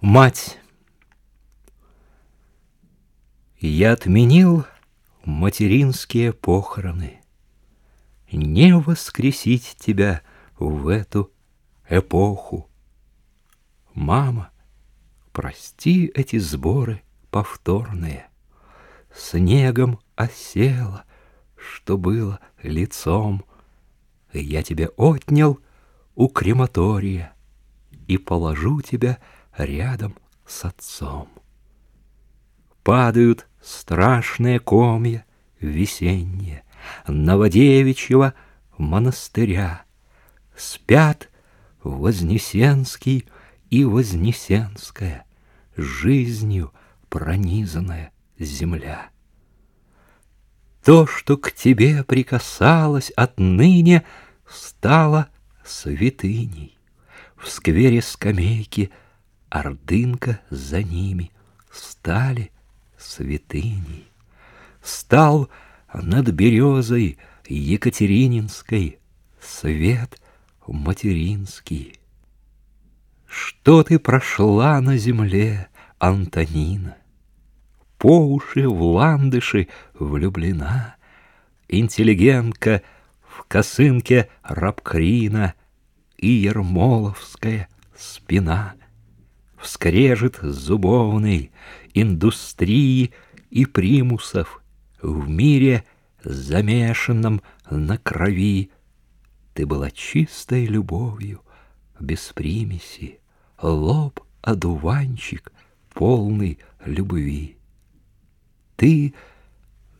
Мать, я отменил материнские похороны. Не воскресить тебя в эту эпоху. Мама, прости эти сборы повторные. Снегом осела, что было лицом. Я тебя отнял у крематория и положу тебя рядом с отцом. Падают страшные комья весенние Новодевичьего монастыря. Спят Вознесенский и Вознесенская, Жизнью пронизанная земля. То, что к тебе прикасалось отныне, Стало святыней. В сквере скамейки — Ордынка за ними стали святыней. Стал над березой Екатерининской свет материнский. Что ты прошла на земле, Антонина? По уши в ландыши влюблена, Интеллигентка в косынке рабкрина И ермоловская спина — вскрежет зубовный индустрии и примусов в мире, замешанном на крови. Ты была чистой любовью, без примеси, лоб одуванчик, полный любви. Ты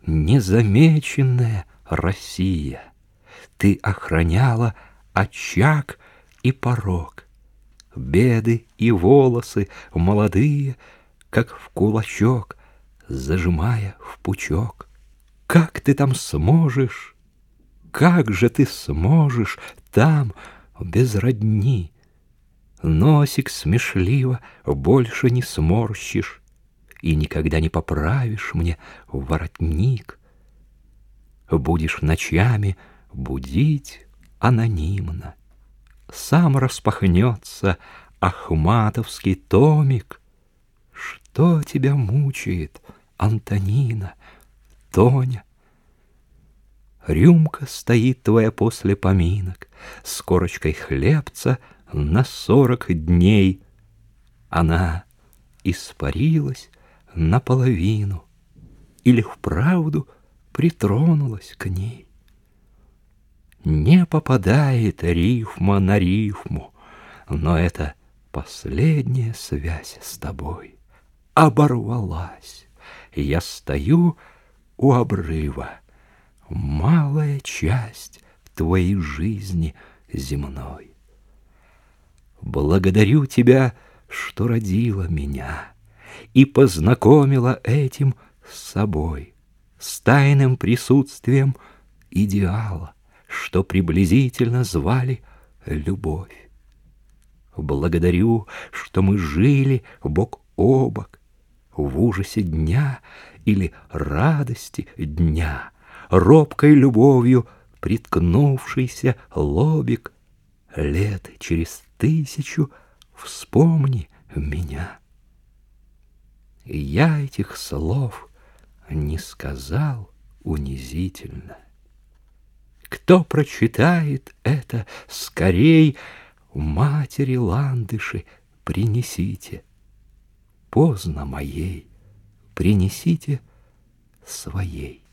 незамеченная Россия, ты охраняла очаг и порог — беды и волосы молодые, как в кулачок, зажимая в пучок. Как ты там сможешь? Как же ты сможешь там, без родни? Носик смешливо больше не сморщишь И никогда не поправишь мне воротник. Будешь ночами будить анонимно сам распахнется Ахматовский томик. Что тебя мучает, Антонина, Тоня? Рюмка стоит твоя после поминок С корочкой хлебца на сорок дней. Она испарилась наполовину Или вправду притронулась к ней. Не попадает рифма на рифму, но это последняя связь с тобой оборвалась. Я стою у обрыва, малая часть твоей жизни земной. Благодарю тебя, что родила меня и познакомила этим с собой, с тайным присутствием идеала что приблизительно звали любовь. Благодарю, что мы жили бок о бок в ужасе дня или радости дня, робкой любовью приткнувшийся лобик лет через тысячу вспомни меня. Я этих слов не сказал унизительно. Кто прочитает это, скорей матери ландыши принесите. Поздно моей, принесите своей.